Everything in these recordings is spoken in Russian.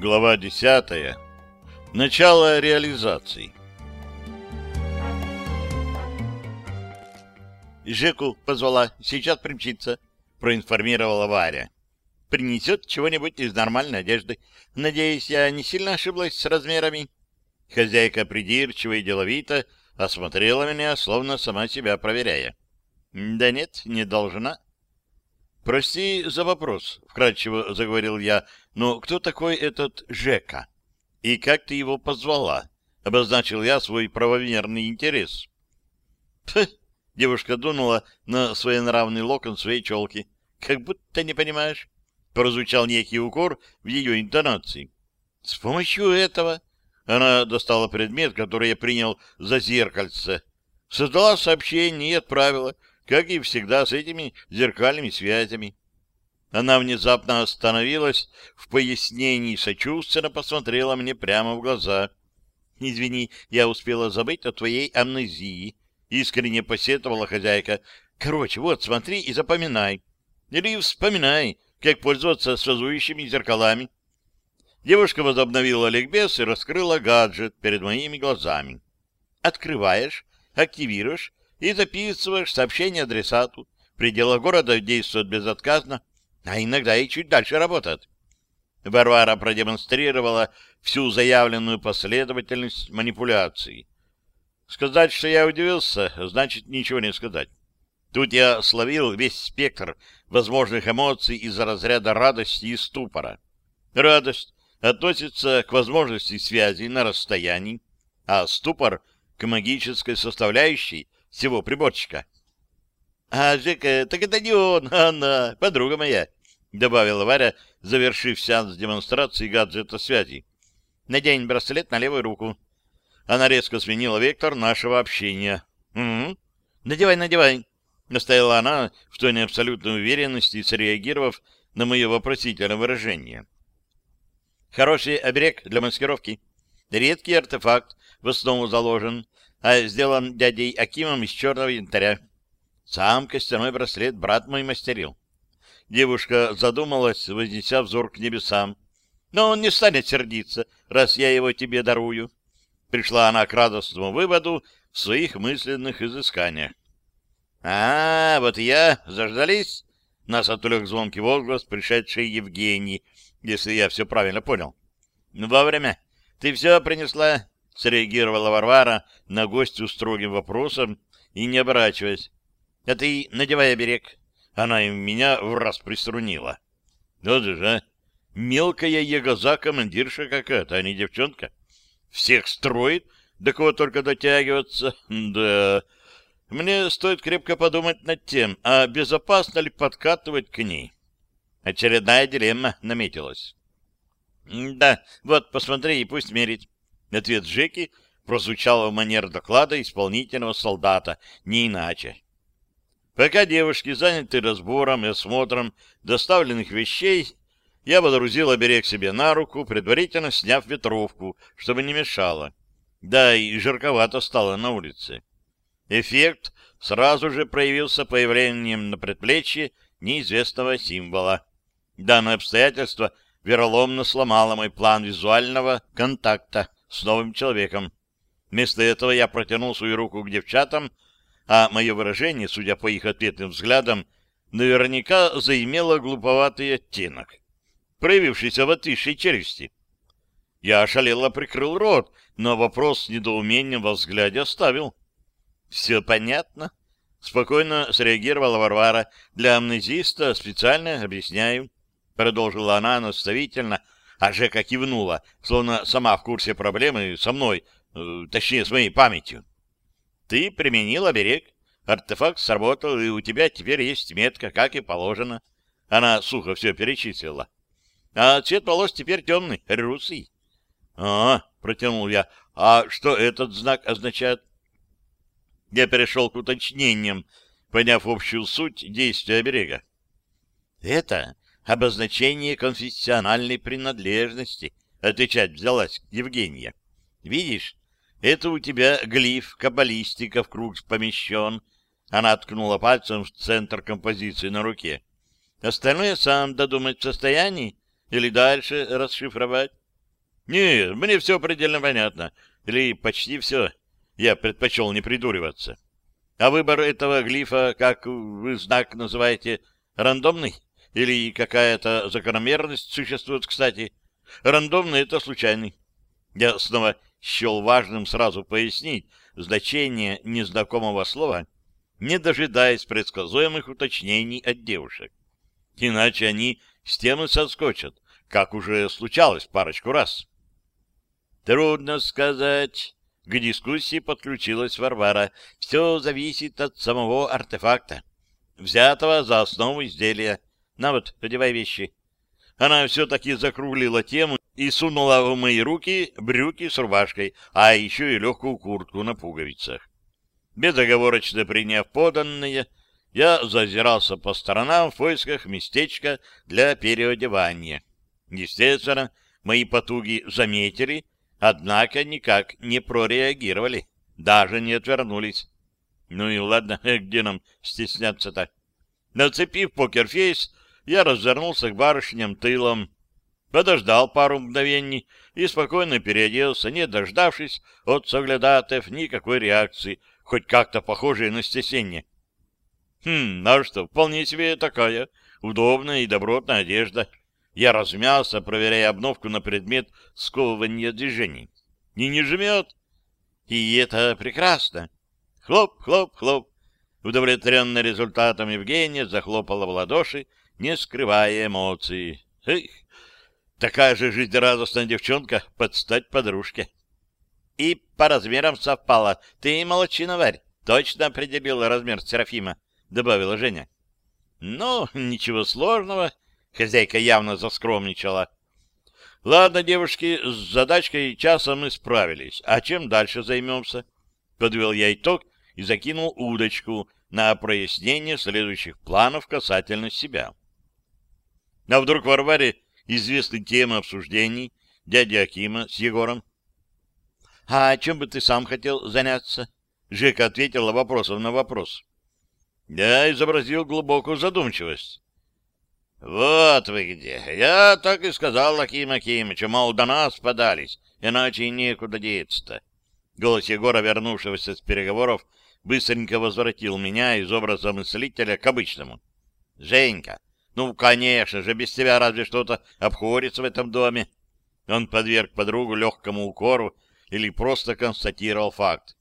Глава 10. Начало реализации. Жеку позвала, сейчас примчится, проинформировала Варя. Принесет чего-нибудь из нормальной одежды. Надеюсь, я не сильно ошиблась с размерами. Хозяйка придирчиво и деловито осмотрела меня, словно сама себя проверяя. Да нет, не должна. «Прости за вопрос», — вкратчиво заговорил я, — «но кто такой этот Жека? И как ты его позвала?» — обозначил я свой правомерный интерес. «Пх!» — девушка дунула на своенравный локон своей челки. «Как будто не понимаешь». Прозвучал некий укор в ее интонации. «С помощью этого...» Она достала предмет, который я принял за зеркальце, создала сообщение и отправила — как и всегда с этими зеркальными связями. Она внезапно остановилась, в пояснении сочувственно посмотрела мне прямо в глаза. «Извини, я успела забыть о твоей амнезии», — искренне посетовала хозяйка. «Короче, вот, смотри и запоминай. Или вспоминай, как пользоваться связующими зеркалами». Девушка возобновила ликбез и раскрыла гаджет перед моими глазами. «Открываешь, активируешь и записываешь сообщение адресату. Пределы города действуют безотказно, а иногда и чуть дальше работают. Варвара продемонстрировала всю заявленную последовательность манипуляций. Сказать, что я удивился, значит ничего не сказать. Тут я словил весь спектр возможных эмоций из-за разряда радости и ступора. Радость относится к возможности связи на расстоянии, а ступор — к магической составляющей — всего приборчика. — А, Жека, так это не он, а она, подруга моя, — добавила Варя, завершив сеанс демонстрации гаджета связи. — Надень браслет на левую руку. Она резко сменила вектор нашего общения. — Угу. Надевай, надевай, — настояла она в тоне абсолютной уверенности, среагировав на мое вопросительное выражение. Хороший оберег для маскировки. Редкий артефакт в основу заложен, а сделан дядей Акимом из черного янтаря. Сам костяной браслет брат мой мастерил. Девушка задумалась, вознеся взор к небесам. Но он не станет сердиться, раз я его тебе дарую. Пришла она к радостному выводу в своих мысленных изысканиях. — А, вот я, заждались? — нас отвлек звонкий возглас, пришедший Евгений, если я все правильно понял. — Вовремя. Ты все принесла? — среагировала Варвара на гостю строгим вопросом и не оборачиваясь. — А ты надевай оберег. Она и меня в раз приструнила. — Вот же, а! Мелкая ягоза-командирша какая-то, а не девчонка. Всех строит, до кого только дотягиваться. Да, мне стоит крепко подумать над тем, а безопасно ли подкатывать к ней. Очередная дилемма наметилась. — Да, вот, посмотри и пусть мерить. Ответ Жеки прозвучал в манер доклада исполнительного солдата, не иначе. Пока девушки заняты разбором и осмотром доставленных вещей, я водрузил оберег себе на руку, предварительно сняв ветровку, чтобы не мешало. Да, и жарковато стало на улице. Эффект сразу же проявился появлением на предплечье неизвестного символа. Данное обстоятельство вероломно сломало мой план визуального контакта с новым человеком. Вместо этого я протянул свою руку к девчатам, а мое выражение, судя по их ответным взглядам, наверняка заимело глуповатый оттенок, проявившийся в отвисшей челюсти. Я ошалело прикрыл рот, но вопрос с недоумением во взгляде оставил. — Все понятно? — спокойно среагировала Варвара. — Для амнезиста специально объясняю. Продолжила она наставительно, а Жека кивнула, словно сама в курсе проблемы со мной, э, точнее, с моей памятью. Ты применил оберег, артефакт сработал, и у тебя теперь есть метка, как и положено. Она сухо все перечислила. А цвет волос теперь темный, русый. — А, — протянул я, — а что этот знак означает? Я перешел к уточнениям, поняв общую суть действия оберега. — Это обозначение конфессиональной принадлежности, отвечать взялась Евгения. Видишь, это у тебя глиф каббалистика в круг помещен. Она ткнула пальцем в центр композиции на руке. Остальное сам додумать в состоянии или дальше расшифровать. Нет, мне все предельно понятно. Или почти все. Я предпочел не придуриваться. А выбор этого глифа, как вы знак называете, рандомный? Или какая-то закономерность существует, кстати? Рандомный — это случайный. Я снова счел важным сразу пояснить значение незнакомого слова, не дожидаясь предсказуемых уточнений от девушек. Иначе они с темы соскочат, как уже случалось парочку раз. Трудно сказать. К дискуссии подключилась Варвара. Все зависит от самого артефакта, взятого за основу изделия. На вот, одевай вещи. Она все-таки закруглила тему и сунула в мои руки брюки с рубашкой, а еще и легкую куртку на пуговицах. Безоговорочно приняв поданное, я зазирался по сторонам в поисках местечка для переодевания. Естественно, мои потуги заметили, однако никак не прореагировали, даже не отвернулись. Ну и ладно, где нам стесняться-то? Нацепив покерфейс, я развернулся к барышням тылом, подождал пару мгновений и спокойно переоделся, не дождавшись от соглядатаев никакой реакции, хоть как-то похожей на стесение. Хм, а что, вполне себе такая удобная и добротная одежда. Я размялся, проверяя обновку на предмет сковывания движений. И не жмет. И это прекрасно. Хлоп, хлоп, хлоп. Удовлетворенная результатом Евгения захлопала в ладоши, не скрывая эмоций. Эх, такая же жизнерадостная девчонка под стать подружке. И по размерам совпала. Ты молодчина, Варь. Точно определила размер Серафима, — добавила Женя. Ну, ничего сложного. Хозяйка явно заскромничала. Ладно, девушки, с задачкой часа мы справились. А чем дальше займемся? Подвел я итог и закинул удочку на прояснение следующих планов касательно себя. А вдруг Варваре известны темы обсуждений дяди Акима с Егором? — А чем бы ты сам хотел заняться? — Жека ответила вопросом на вопрос. Я изобразил глубокую задумчивость. — Вот вы где. Я так и сказал Аким Акимычу, мол, до нас подались, иначе и некуда деться-то. Голос Егора, вернувшегося с переговоров, быстренько возвратил меня из образа мыслителя к обычному. — Женька, ну, конечно же, без тебя разве что-то обходится в этом доме. Он подверг подругу легкому укору или просто констатировал факт.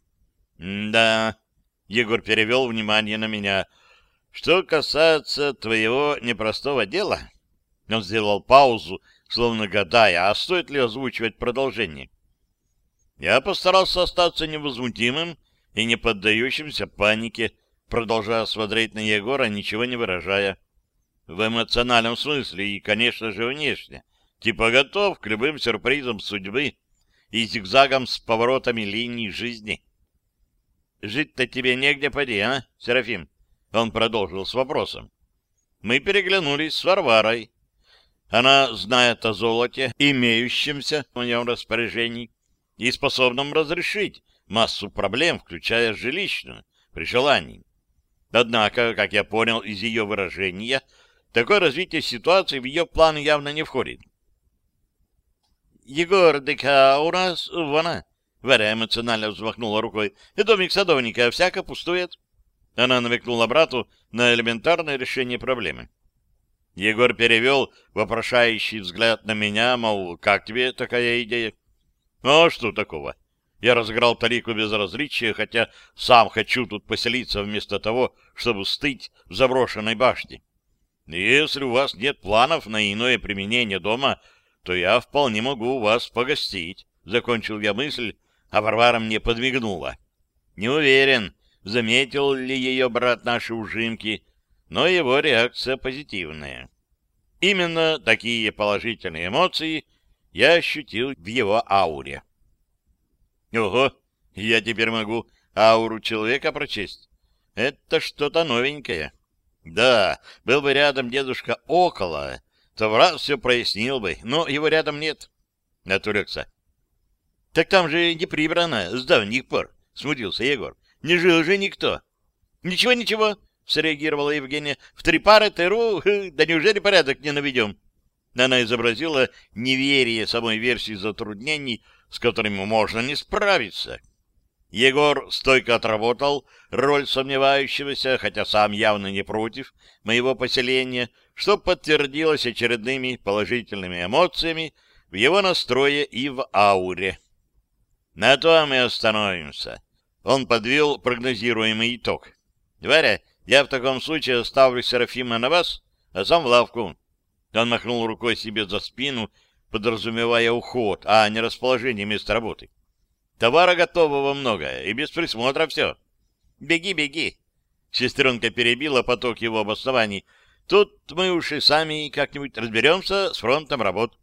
«Да», — Егор перевел внимание на меня, — «что касается твоего непростого дела...» Он сделал паузу, словно гадая, а стоит ли озвучивать продолжение. Я постарался остаться невозмутимым и не поддающимся панике, продолжая смотреть на Егора, ничего не выражая в эмоциональном смысле и, конечно же, внешне. Типа готов к любым сюрпризам судьбы и зигзагам с поворотами линий жизни. «Жить-то тебе негде поди, а, Серафим?» Он продолжил с вопросом. Мы переглянулись с Варварой. Она знает о золоте, имеющемся в моем распоряжении, и способном разрешить массу проблем, включая жилищную, при желании. Однако, как я понял из ее выражения, Такое развитие ситуации в ее планы явно не входит. «Егор, дека у нас вона!» Варя эмоционально взмахнула рукой. «И домик садовника всяко пустует». Она намекнула брату на элементарное решение проблемы. Егор перевел вопрошающий взгляд на меня, мол, как тебе такая идея? А что такого? Я разыграл талику безразличия, хотя сам хочу тут поселиться вместо того, чтобы стыть в заброшенной башне. Если у вас нет планов на иное применение дома, то я вполне могу у вас погостить. Закончил я мысль, а Варвара мне подмигнула. Не уверен, заметил ли ее брат наши ужимки, но его реакция позитивная. Именно такие положительные эмоции я ощутил в его ауре. Ого, я теперь могу ауру человека прочесть. Это что-то новенькое. Да, был бы рядом дедушка около, то в раз все прояснил бы, но его рядом нет. Отвлекся. — Так там же не прибрано с давних пор, — смутился Егор. — Не жил же никто. — Ничего, ничего, — среагировала Евгения. — В три пары ТРУ, да неужели порядок не наведем? — Она изобразила неверие самой версии затруднений, с которыми можно не справиться. Егор стойко отработал роль сомневающегося, хотя сам явно не против моего поселения, что подтвердилось очередными положительными эмоциями в его настрое и в ауре. На то мы остановимся. Он подвел прогнозируемый итог. Варя, я в таком случае оставлю Серафима на вас, а сам в лавку. Он махнул рукой себе за спину, подразумевая уход, а не расположение места работы. Товара готового много, и без присмотра все. Беги, беги. Сестренка перебила поток его обоснований. Тут мы уж и сами как-нибудь разберемся с фронтом работ.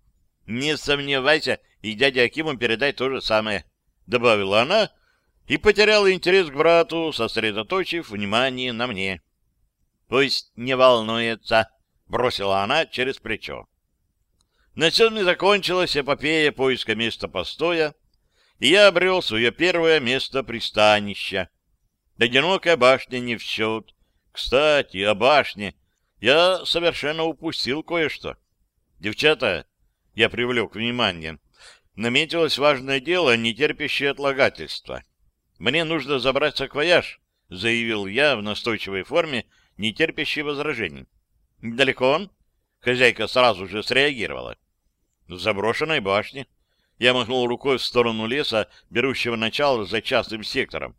Не сомневайся, и дядя Акиму передай то же самое. Добавила она и потеряла интерес к брату, сосредоточив внимание на мне. Пусть не волнуется, бросила она через плечо. На сегодня закончилась эпопея поиска места постоя, и я обрел свое первое место пристанища. Одинокая башня не в счет. Кстати, о башне я совершенно упустил кое-что. Девчата, я привлек внимание, наметилось важное дело, не терпящее отлагательства. Мне нужно забрать саквояж, заявил я в настойчивой форме, не терпящей возражений. Далеко он? Хозяйка сразу же среагировала. В заброшенной башне. Я махнул рукой в сторону леса, берущего начало за частным сектором.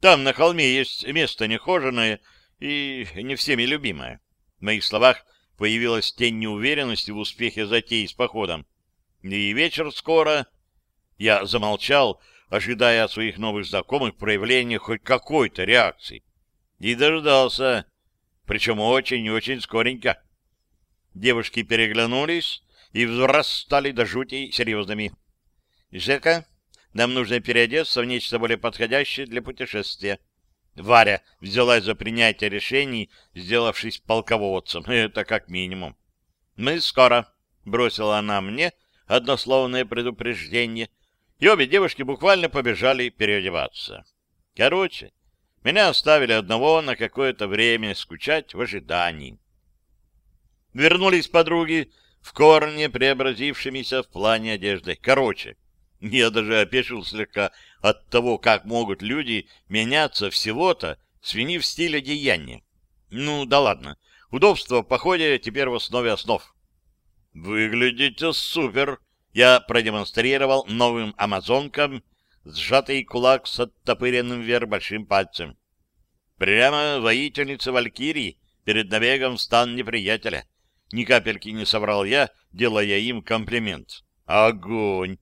Там на холме есть место нехоженное и не всеми любимое. В моих словах появилась тень неуверенности в успехе затеи с походом. И вечер скоро... Я замолчал, ожидая от своих новых знакомых проявления хоть какой-то реакции. И дождался, причем очень и очень скоренько. Девушки переглянулись и в раз стали до жути серьезными. «Жека, нам нужно переодеться в нечто более подходящее для путешествия». Варя взялась за принятие решений, сделавшись полководцем. Это как минимум. «Мы скоро», — бросила она мне однословное предупреждение, и обе девушки буквально побежали переодеваться. Короче, меня оставили одного на какое-то время скучать в ожидании. Вернулись подруги в корне преобразившимися в плане одежды. Короче, я даже опешил слегка от того, как могут люди меняться всего-то, свинив стиль одеяния. Ну, да ладно. Удобство в походе теперь в основе основ. Выглядите супер. Я продемонстрировал новым амазонкам сжатый кулак с оттопыренным вверх большим пальцем. Прямо воительница Валькирии перед набегом в стан неприятеля. Ни капельки не соврал я, делая им комплимент. Огонь!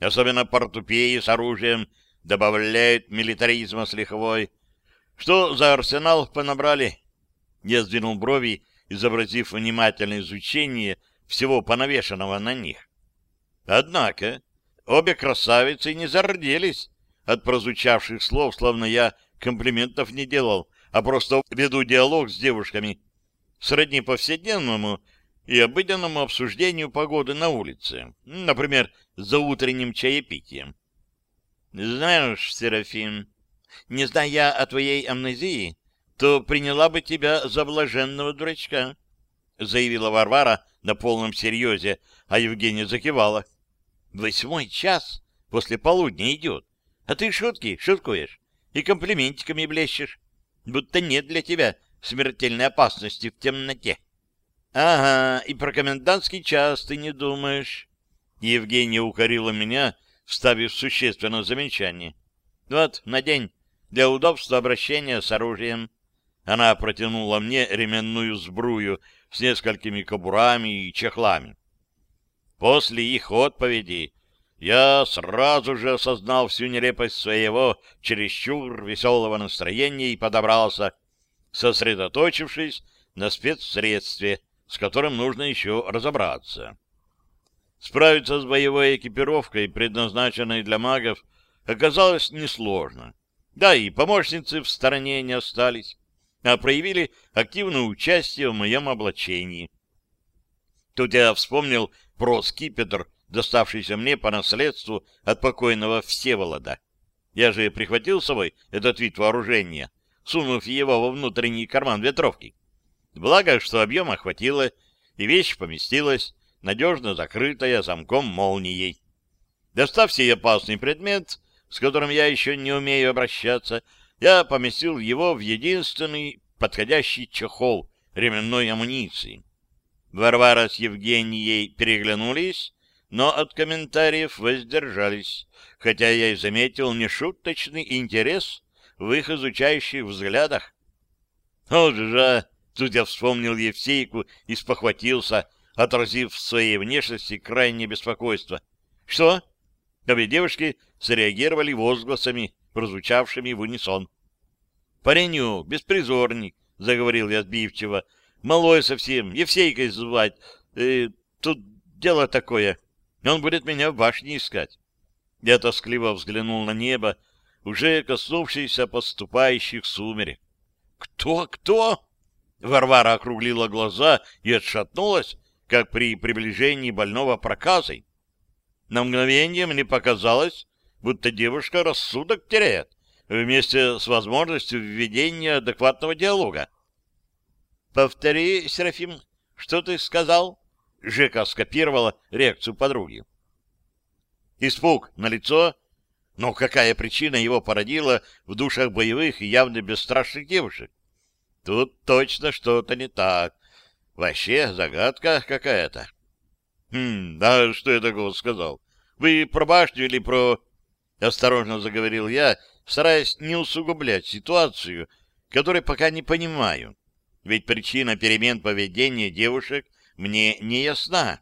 Особенно портупеи с оружием добавляют милитаризма с лихвой. Что за арсенал понабрали? Я сдвинул брови, изобразив внимательное изучение всего понавешенного на них. Однако обе красавицы не зарделись от прозвучавших слов, словно я комплиментов не делал, а просто веду диалог с девушками, сродни повседневному и обыденному обсуждению погоды на улице, например, за утренним чаепитием. Знаешь, Серафим, не зная о твоей амнезии, то приняла бы тебя за блаженного дурачка, заявила Варвара на полном серьезе, а Евгения закивала. Восьмой час после полудня идет, а ты шутки шуткуешь и комплиментиками блещешь, будто нет для тебя смертельной опасности в темноте. — Ага, и про комендантский час ты не думаешь. Евгения укорила меня, вставив существенное замечание. — Вот, надень, для удобства обращения с оружием. Она протянула мне ременную сбрую с несколькими кобурами и чехлами. После их отповеди я сразу же осознал всю нелепость своего чересчур веселого настроения и подобрался, сосредоточившись на спецсредстве — с которым нужно еще разобраться. Справиться с боевой экипировкой, предназначенной для магов, оказалось несложно. Да и помощницы в стороне не остались, а проявили активное участие в моем облачении. Тут я вспомнил про скипетр, доставшийся мне по наследству от покойного Всеволода. Я же прихватил с собой этот вид вооружения, сунув его во внутренний карман ветровки. Благо, что объема хватило, и вещь поместилась, надежно закрытая замком молнией. Достав сей опасный предмет, с которым я еще не умею обращаться, я поместил его в единственный подходящий чехол ременной амуниции. Варвара с Евгенией переглянулись, но от комментариев воздержались, хотя я и заметил нешуточный интерес в их изучающих взглядах. «О, же!» — тут я вспомнил Евсейку и спохватился, отразив в своей внешности крайнее беспокойство. «Что?» Обе девушки среагировали возгласами, прозвучавшими в унисон. «Пареню, беспризорник», — заговорил я сбивчиво, — «малой совсем, Евсейкой звать. Э, тут дело такое. Он будет меня в башне искать». Я тоскливо взглянул на небо, уже коснувшийся поступающих сумерек. «Кто? Кто?» Варвара округлила глаза и отшатнулась, как при приближении больного проказой. На мгновение мне показалось, будто девушка рассудок теряет, вместе с возможностью введения адекватного диалога. «Повтори, Серафим, что ты сказал?» Жека скопировала реакцию подруги. Испуг на лицо, но какая причина его породила в душах боевых и явно бесстрашных девушек? Тут точно что-то не так. Вообще загадка какая-то. Хм, да что я такого сказал? Вы про башню или про... Осторожно заговорил я, стараясь не усугублять ситуацию, которую пока не понимаю. Ведь причина перемен поведения девушек мне не ясна.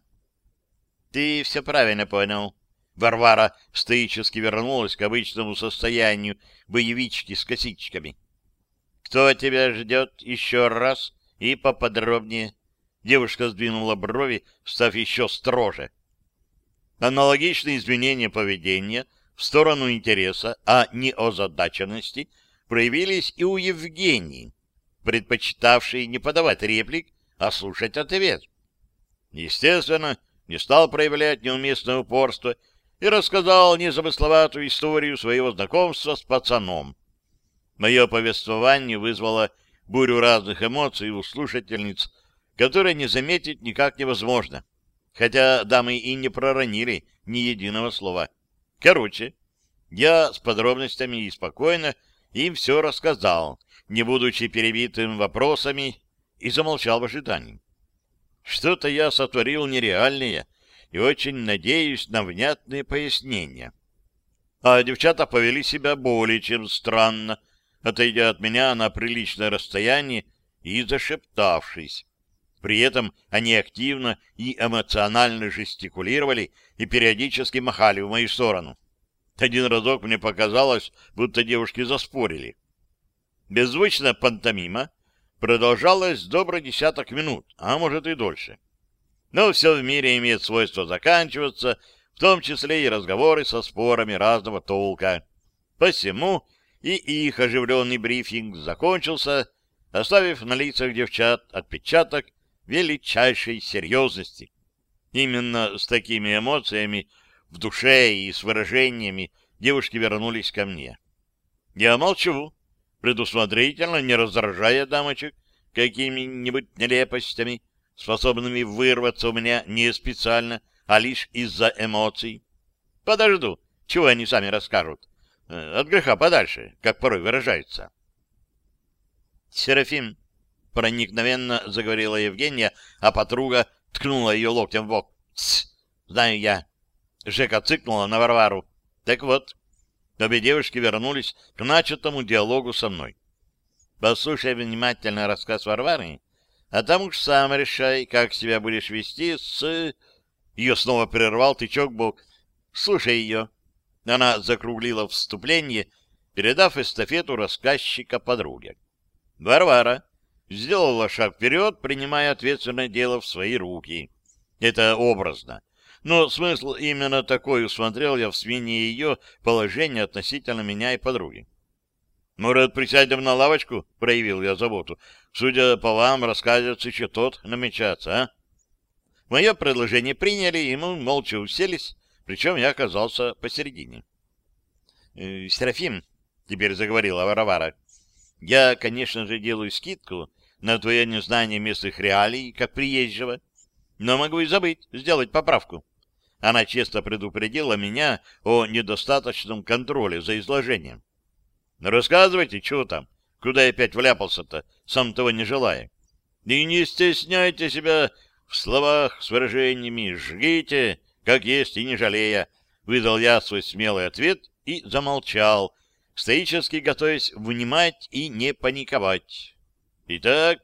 Ты все правильно понял. Варвара стоически вернулась к обычному состоянию боевички с косичками. «Кто тебя ждет еще раз и поподробнее?» Девушка сдвинула брови, став еще строже. Аналогичные изменения поведения в сторону интереса, а не озадаченности, проявились и у Евгении, предпочитавшей не подавать реплик, а слушать ответ. Естественно, не стал проявлять неуместное упорство и рассказал незамысловатую историю своего знакомства с пацаном. Мое повествование вызвало бурю разных эмоций у слушательниц, которые не заметить никак невозможно, хотя дамы и не проронили ни единого слова. Короче, я с подробностями и спокойно им все рассказал, не будучи перебитым вопросами, и замолчал в ожидании. Что-то я сотворил нереальное, и очень надеюсь на внятные пояснения. А девчата повели себя более чем странно, отойдя от меня на приличное расстояние и зашептавшись. При этом они активно и эмоционально жестикулировали и периодически махали в мою сторону. Один разок мне показалось, будто девушки заспорили. Беззвучная пантомима продолжалась добрый десяток минут, а может и дольше. Но все в мире имеет свойство заканчиваться, в том числе и разговоры со спорами разного толка. Посему и их оживленный брифинг закончился, оставив на лицах девчат отпечаток величайшей серьезности. Именно с такими эмоциями в душе и с выражениями девушки вернулись ко мне. Я молчу, предусмотрительно не раздражая дамочек какими-нибудь нелепостями, способными вырваться у меня не специально, а лишь из-за эмоций. Подожду, чего они сами расскажут. Э, от греха подальше, как порой выражаются. Серафим, проникновенно заговорила Евгения, а подруга ткнула ее локтем в бок. «Тсс, знаю я». Жека цыкнула на Варвару. «Так вот, обе девушки вернулись к начатому диалогу со мной. Послушай внимательно рассказ Варвары, а там уж сам решай, как себя будешь вести с...» Ее снова прервал тычок бок. «Слушай ее». Она закруглила вступление, передав эстафету рассказчика подруге. «Варвара, сделала шаг вперед, принимая ответственное дело в свои руки. Это образно. Но смысл именно такой усмотрел я в смене ее положения относительно меня и подруги. «Может, присядем на лавочку?» — проявил я заботу. «Судя по вам, рассказывается еще тот намечаться, а?» Мое предложение приняли, и мы молча уселись, причем я оказался посередине. «Э, «Серафим», — теперь заговорила Варавара, — «я, конечно же, делаю скидку на твое незнание местных реалий, как приезжего. но могу и забыть сделать поправку. Она честно предупредила меня о недостаточном контроле за изложением. Рассказывайте, что там, куда я опять вляпался-то, сам того не желая. И не стесняйте себя в словах с выражениями, жгите, как есть и не жалея, выдал я свой смелый ответ и замолчал, стоически готовясь внимать и не паниковать. Итак,